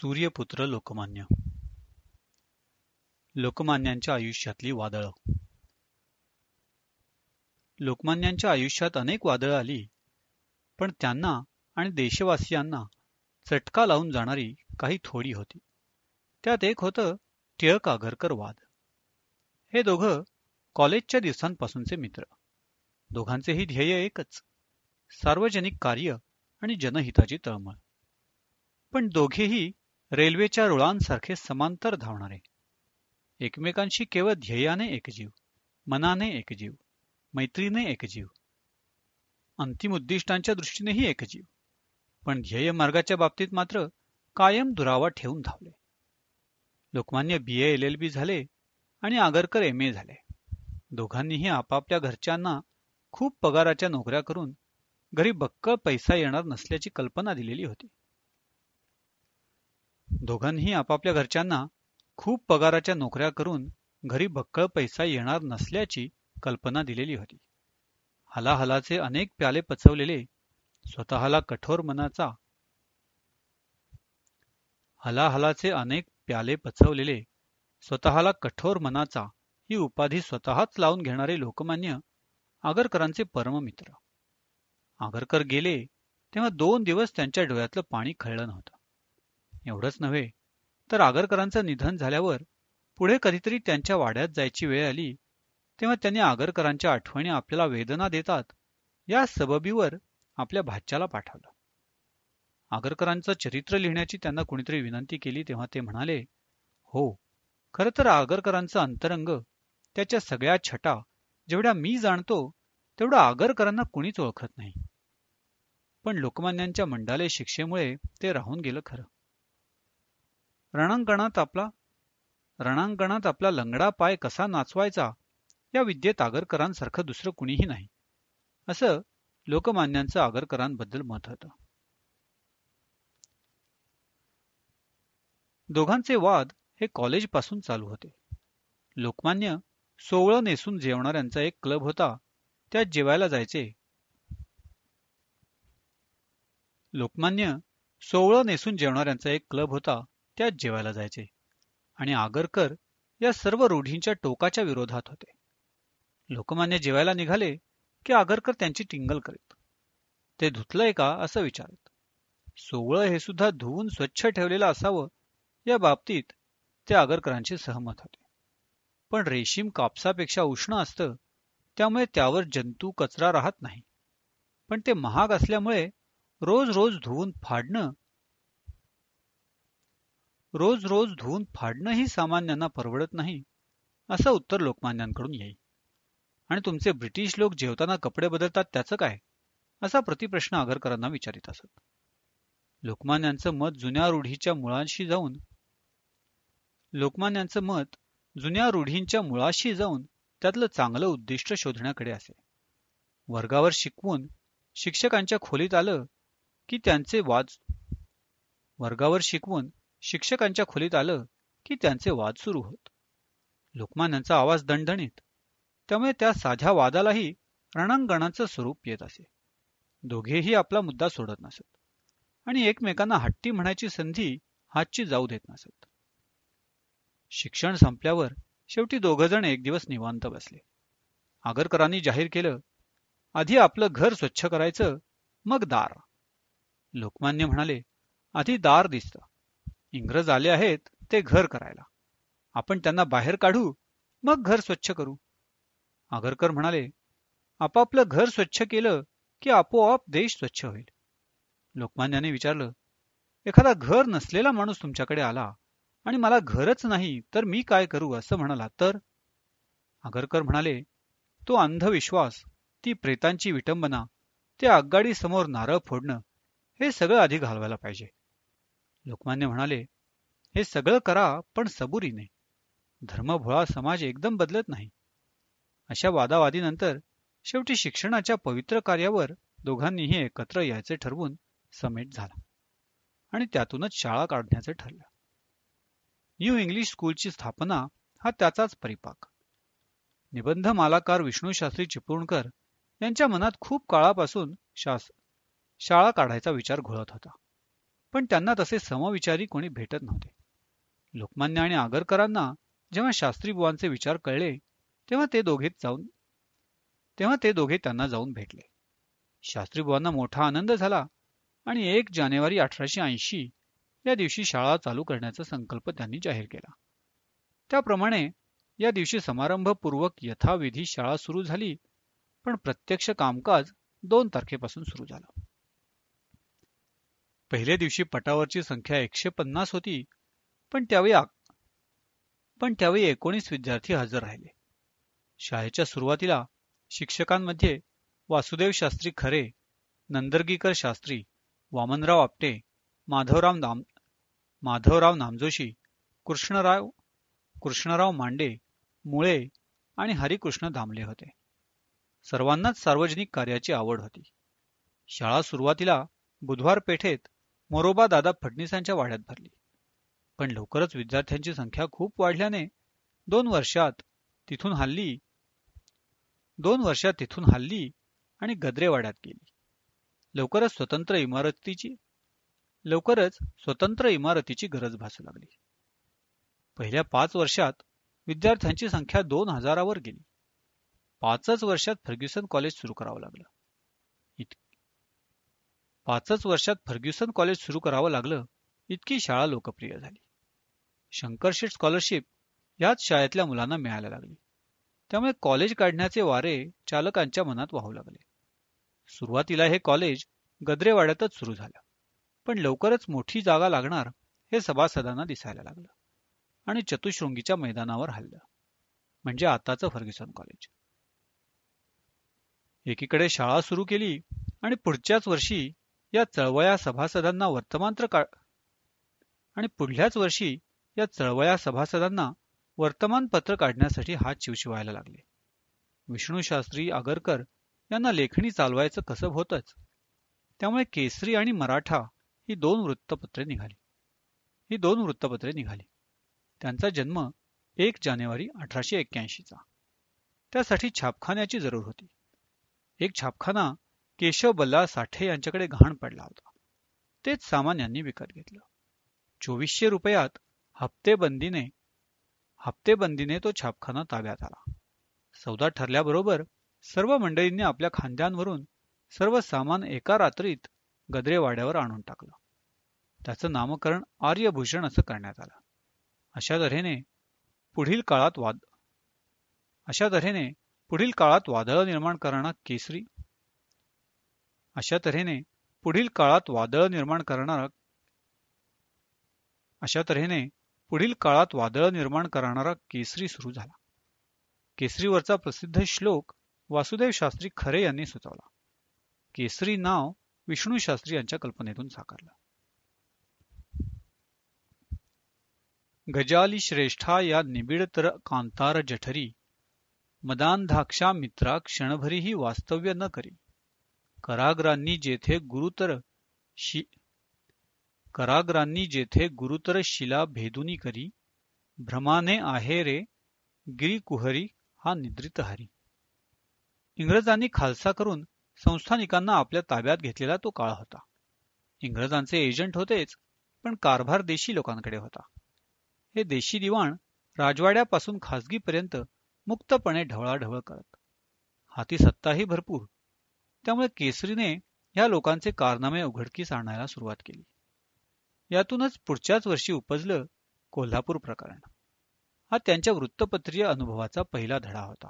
सूर्यपुत्र लोकमान्य. लोकमान्यांच्या आयुष्यातली वादळं. लोकमान्यांच्या आयुष्यात अनेक वादळं आली पण त्यांना आणि देशवासियांना चटका लावून जाणारी काही थोडी होती. त्यात एक होतं टिळक आगरकर वाद. हे दोघं कॉलेजच्या दिवसांपासूनचे मित्र. दोघांचेही ध्येय एकच सार्वजनिक कार्य आणि जनहिताची तळमळ. पण दोघेही रेल्वेच्या रुळांसारखे समांतर धावणारे. एकमेकांशी केवळ ध्येयाने एकजीव मनाने एकजीव मैत्रीने एकजीव. अंतिम उद्दिष्टांच्या दृष्टीनेही एकजीव. पण ध्येय मार्गाच्या बाबतीत मात्र कायम दुरावा ठेवून धावले. Lokmanya B. A. L. L. B. झाले आणि आगरकर एम. ए. झाले. दोघांनीही आपापल्या घरच्यांना खूप पगाराच्या नोकऱ्या करून घरी बक्कळ पैसा येणार नसल्याची कल्पना दिलेली होती. दोघांनीही आपापल्या घरच्यांना खूप पगाराच्या नोकऱ्या करून घरी बक्कळ पैसा येणार नसल्याची कल्पना दिलेली होती. हलाहलाचे अनेक प्याले पचवलेले स्वतःला कठोर मनाचा हलाहलाचे अनेक प्याले पचवलेले स्वतःला कठोर मनाचा ही उपाधी स्वतःच लावून घेणारे लोकमान्य आगरकरांचे परममित्र. आगरकर गेले तेव्हा दोन दिवस त्यांच्या डोळ्यातलं पाणी खळलं नव्हतं. एवढंच नव्हे. तर आगरकरांचं निधन झाल्यावर पुढे कधीतरी त्यांच्या वाड्यात जायची वेळ आली तेव्हा त्यांनी आगरकरांच्या आठवणी आपल्याला वेदना देतात या सबबीवर आपल्या भाच्याला पाठवलं. आगरकरांचं चरित्र लिहिण्याची त्यांना कुणीतरी विनंती केली तेव्हा ते म्हणाले हो खरं तर आगरकरांचं अंतरंग त्याच्या सगळ्या छटा जेवढ्या मी जाणतो तेवढं आगरकरांना कुणीच ओळखत नाही. पण लोकमान्यांच्या मंडाले शिक्षेमुळे ते राहून गेलं खरं. रणांगणात आपला रणांगणात आपला लंगडा पाय कसा नाचवायचा? या विद्येत आगरकरांसारखं दुसरं कुणीही नाही. असं लोकमान्यांचं आगरकरांबद्दल मत होतं. दोघांचे वाद हे कॉलेजपासून चालू होते. लोकमान्य सोवळं नेसून जेवणाऱ्यांचा एक क्लब होता. त्यात जेवायला जायचे. लोकमान्य सोवळं नेसून जेवणाऱ्यांचा एक क्लब होता. त्यात जेवायला जायचे. आणि आगरकर या सर्व रूढींच्या टोकाच्या विरोधात होते. लोकमान्य जेवायला निघाले की आगरकर त्यांची टिंगल करीत. ते धुतलंय का असं विचारत. सोवळं हे सुद्धा धुवून स्वच्छ ठेवलेलं असावं या बाबतीत ते आगरकरांचे सहमत होते. पण रेशीम कापसापेक्षा उष्ण असतं त्यामुळे त्यावर जंतू कचरा राहत नाही. पण ते महाग असल्यामुळे रोज रोज धुवून फाडणं रोज रोज धुवून फाडणंही सामान्यांना परवडत नाही असं उत्तर लोकमान्यांकडून येईल. आणि तुमचे ब्रिटिश लोक जेवताना कपडे बदलतात त्याचं काय? असा प्रतिप्रश्न आगरकरांना विचारित असत. लोकमान्यांचं मत जुन्या रूढीच्या मुळांशी जाऊन लोकमान्यांचं मत जुन्या रूढींच्या मुळाशी जाऊन त्यातलं चांगलं उद्दिष्ट शोधण्याकडे असे. वर्गावर शिकवून शिक्षकांच्या खोलीत आलं की त्यांचे वाद वर्गावर शिकवून शिक्षकांच्या खोलीत आलं की त्यांचे वाद सुरू होत. लोकमान्यांचा आवाज दणदणीत. त्यामुळे त्या साध्या वादालाही रणांगणाचं स्वरूप येत असे. दोघेही आपला मुद्दा सोडत नसत. आणि एकमेकांना हट्टी म्हणायची संधी हातची जाऊ देत नसत. शिक्षण संपल्यावर शेवटी दोघंजण एक दिवस निवांत बसले. आगरकरांनी जाहीर केलं आधी आपलं घर स्वच्छ करायचं मग दार. लोकमान्य म्हणाले आधी दार दिसतं. इंग्रज आले आहेत ते घर करायला. आपण त्यांना बाहेर काढू मग घर स्वच्छ करू. आगरकर म्हणाले आपापलं घर स्वच्छ केलं की आपोआप देश स्वच्छ होईल. लोकमान्याने विचारलं एखादा घर नसलेला माणूस तुमच्याकडे आला आणि मला घरच नाही तर मी काय करू असं म्हणाला तर? आगरकर म्हणाले तो अंधविश्वास ती प्रेतांची विटंबना ते आगगाडी समोर नारळ फोडणं हे सगळं आधी घालवायला पाहिजे. लोकमान्य म्हणाले हे सगळं करा पण सबुरीने धर्मभोळा समाज एकदम बदलत नाही. अशा वादावादीनंतर शेवटी शिक्षणाच्या पवित्र कार्यावर दोघांनीही एकत्र यायचे ठरवून समेट झाला आणि त्यातूनच शाळा काढण्याचे ठरलं. न्यू इंग्लिश स्कूलची स्थापना हा त्याचाच परिपाक. निबंध मालाकार विष्णूशास्त्री चिपळूणकर यांच्या मनात खूप काळापासून शास शाळा काढायचा विचार घोळत होता. पण त्यांना तसे समविचारी कोणी भेटत नव्हते. लोकमान्य आणि आगरकरांना जेव्हा शास्त्री बुवांचे विचार कळले तेव्हा ते दोघे जाऊन तेव्हा ते दोघे त्यांना जाऊन भेटले. शास्त्री बुवांना मोठा आनंद झाला आणि एक जानेवारी अठराशे ऐंशी या दिवशी शाळा चालू करण्याचा संकल्प त्यांनी जाहीर केला. त्याप्रमाणे या दिवशी समारंभपूर्वक यथाविधी शाळा सुरू झाली पण प्रत्यक्ष कामकाज दोन तारखेपासून सुरू झालं. पहिल्या दिवशी पटावरची संख्या एकशे पन्नास होती पण त्यावेळी पण त्यावेळी एकोणीस विद्यार्थी हजर राहिले. शाळेच्या सुरुवातीला शिक्षकांमध्ये वासुदेव शास्त्री खरे नंदरगीकर शास्त्री वामनराव आपटे माधवराव नाम माधवराव नामजोशी कृष्णराव कृष्णराव मांडे मुळे आणि हरिकृष्ण दामले होते. सर्वांनाच सार्वजनिक कार्याची आवड होती. शाळा सुरुवातीला बुधवार पेठेत मोरोबा दादा फडणीसांच्या वाड्यात भरली. पण लवकरच विद्यार्थ्यांची संख्या खूप वाढल्याने दोन वर्षात तिथून हल्ली दोन वर्षात तिथून हल्ली आणि गद्रेवाड्यात गेली. लवकरच स्वतंत्र इमारतीची लवकरच स्वतंत्र इमारतीची गरज भासू लागली. पहिल्या पाच वर्षात विद्यार्थ्यांची संख्या दोन हजारावर गेली. पाचच वर्षात फर्ग्युसन कॉलेज सुरू करावं लागलं. पाचच वर्षात फर्ग्युसन कॉलेज सुरू करावं लागलं इतकी शाळा लोकप्रिय झाली. शंकरशेठ स्कॉलरशिप याच शाळेतल्या मुलांना मिळायला लागली. त्यामुळे कॉलेज काढण्याचे वारे चालकांच्या मनात वाहू लागले. सुरुवातीला हे कॉलेज गद्रेवाड्यातच सुरू झालं. पण लवकरच मोठी जागा लागणार हे सभासदांना दिसायला लागलं आणि चतुशृंगीच्या मैदानावर हल्लं. म्हणजे आताचं फर्ग्युसन कॉलेज. एकीकडे शाळा सुरू केली आणि पुढच्याच वर्षी या चळवळ्या सभासदांना वर्तमानपत्र का आणि पुढल्याच वर्षी या चळवळ्या सभासदांना वर्तमानपत्र काढण्यासाठी हात शिवशिवायला लागले. विष्णूशास्त्री आगरकर यांना लेखणी चालवायचं कसब होतच. त्यामुळे केसरी आणि मराठा ही दोन वृत्तपत्रे निघाली. ही दोन वृत्तपत्रे निघाली. त्यांचा जन्म एक जानेवारी अठराशे एक्क्याऐंशीचा. त्यासाठी छापखान्याची जरूर होती. एक छापखाना केशव बल्लाळ साठे यांच्याकडे घाण पडला होता. तेच सामान यांनी विकत घेतलं. चोवीसशे रुपयात हप्तेबंदीने हप्तेबंदीने तो छापखाना ताब्यात आला. सौदा ठरल्याबरोबर सर्व मंडळींनी आपल्या खांद्यांवरून सर्व सामान एका रात्रीत गद्रेवाड्यावर आणून टाकलं. त्याचं नामकरण आर्यभूषण असं करण्यात आलं. अशा तऱ्हेने पुढील काळात वाद अशा तऱ्हेने पुढील काळात वादळ निर्माण करणारा केसरी अशा तऱ्हेने पुढील काळात वादळ निर्माण करणारा अशा तऱ्हेने पुढील काळात वादळ निर्माण करणारा केसरी सुरू झाला. केसरीवरचा प्रसिद्ध श्लोक वासुदेव शास्त्री खरे यांनी सुचवला. केसरी नाव विष्णू शास्त्री यांच्या कल्पनेतून साकारलं. गजाली श्रेष्ठा या निबिडतर कांतार जठरी मदांधाक्षा मित्रा क्षणभरीही वास्तव्य न करी कराग्रांनी जेथे गुरुतर शि कराग्रांनी जेथे गुरुतर शिला भेदुनी करी भ्रमाने आहे रे गिरीकुहरी हा निद्रित हरी. इंग्रजांनी खालसा करून संस्थानिकांना आपल्या ताब्यात घेतलेला तो काळ होता. इंग्रजांचे एजंट होतेच पण कारभार देशी लोकांकडे होता. हे देशी दिवाण राजवाड्यापासून खासगीपर्यंत मुक्तपणे ढवळाढवळ करत. हाती सत्ताही भरपूर त्यामुळे केसरीने ह्या लोकांचे कारनामे उघडकीस आणायला सुरुवात केली. यातूनच पुढच्याच वर्षी उपजलं कोल्हापूर प्रकरण. हा त्यांच्या वृत्तपत्रीय अनुभवाचा पहिला धडा होता.